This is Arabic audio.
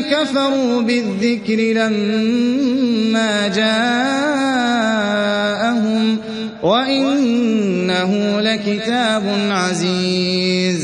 كفروا بالذكر لما جاءهم وإنه لكتاب عزيز.